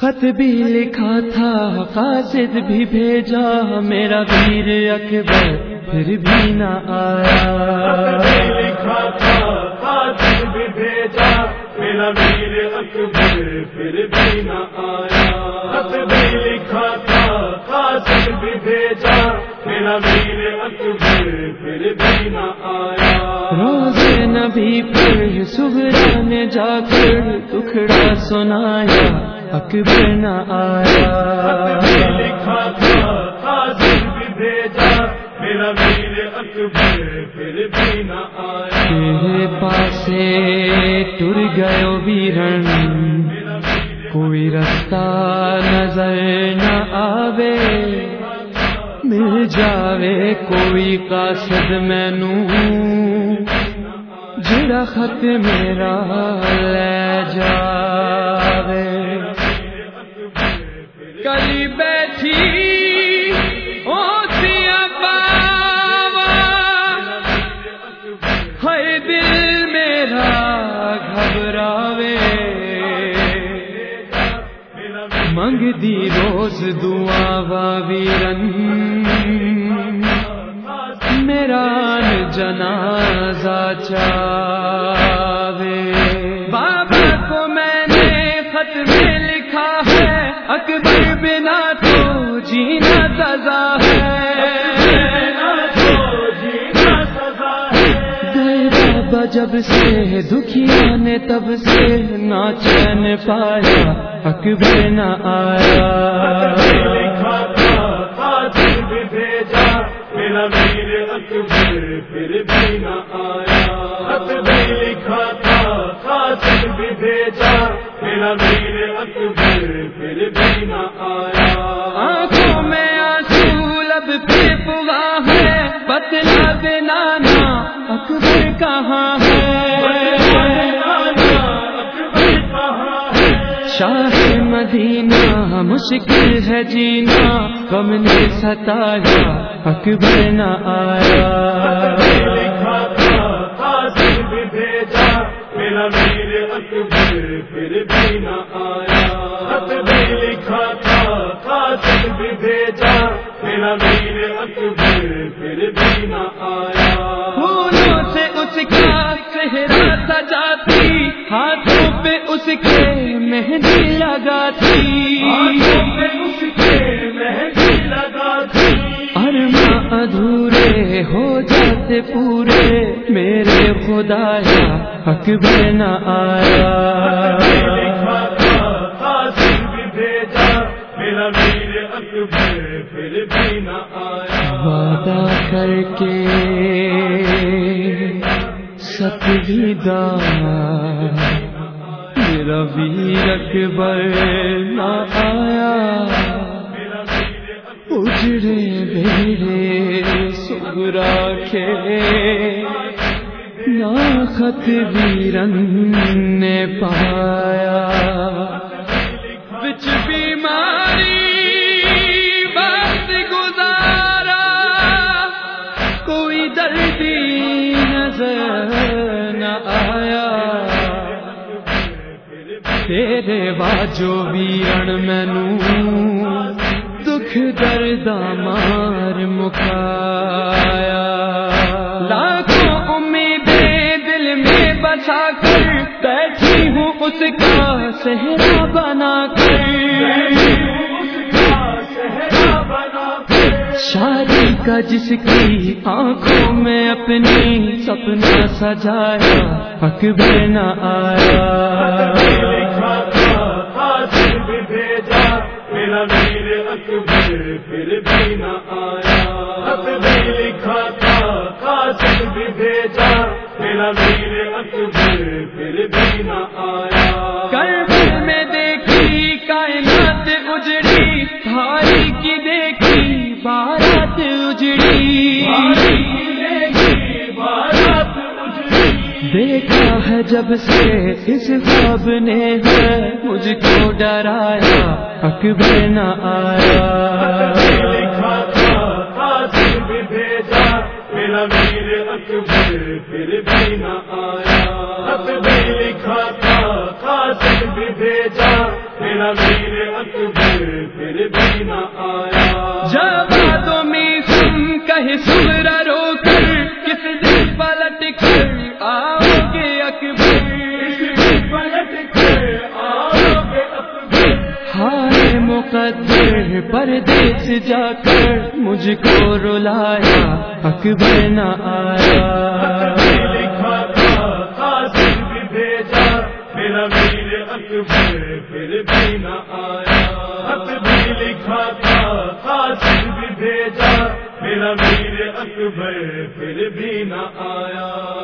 خط بھی لکھا تھا قاصد بھی بھیجا میرا ویر اکبر پھر بھی نہ آیا۔ لکھا تھا قاصد بھی بھیجا میرا ویر اکبر پھر بھی نہ آیا۔ خط بھی لکھا تھا قاصد بھی بھیجا میرا ویر اکبر پھر بھی نہ آیا۔ روز نبی پر سبرا نے جا کر ٹکڑا سنایا۔ اکبر نہ آیا۔ لکھا تھا قاصد بھی بھیجا۔ میرا ویر اکبر پھر بھی نہ آیا۔ تیرے پاسے ٹر گئے ویرن۔ کوئی رستہ نظر نہ آوے۔ مل جاوے کوئی قاصد مینو۔ جڑا خط میرا لے جاوے بیٹھی دل میرا گھبراوے۔ منگ دی روز دعا وا ویرن۔ میرا جنازہ چاوے۔ بابا کو میں نے خط میں لکھا ہے، اکبر بنا جینا سزا ہے۔ جب سے دکھیا نے تب سے نہ چین پایا، اکبر نہ آیا۔ لکھا تھا بھی بھیجا میرا ویر اکبر پھر بھی نہ آیا لکھا تھا بھی بھیجا میرا ویر اکبر پھر بھی نہ آیا۔ کہاں ہے؟ شاہ مدینہ، مشکل ہے جینا۔ غم نے ستایا، اکبر نہ آیا۔ لکھا تھا بھی بھیجا، میرا ویر اکبر پھر بھی نہ آیا لکھا تھا بھی بھیجا میرا سجاتی ہاتھوں پہ اس کے مہندی لگا دی ارما ادھورے ہو جاتے پورے میرے ویر اکبر پھر بھی نہ آیا۔ وعدہ کر کے ستویدا میرا ویر اکبر نہ آیا۔ اجڑے بیڑے سگرا کھیلے نہ خط ویرن نے پایا۔ تیرے باجو ویرن مینو دکھ درد مار مکایا لاکھوں امیدیں دل میں بسا کر بیٹھی ہوں اس کا صحرا بنا کر شادی کا جس کی آنکھوں میں اپنی سپنا سجایا اکبر نہ آیا میرا اکبر پھر بھی نہ آیا۔ دیکھا ہے جب سے اس خواب نے ہے، مجھ کو ڈرایا، اکبر نہ آیا۔ لکھا تھا بھی بھیجا میرا ویر اکبر پھر بھی نہ آیا لکھا تھا بھیجا میرا میر اکبر پھر بھی نہ آیا جب میں سن کہیں سمر پردیس جا کر مجھ کو رلایا، اکبر نہ آیا۔ لکھا تھا قاسم بھی بھیجا میرا میر اکبر پھر بھی نہ آیا خط بھی لکھا تھا قاسم بھی بھیجا، میرا میر اکبر پھر بھی نہ آیا۔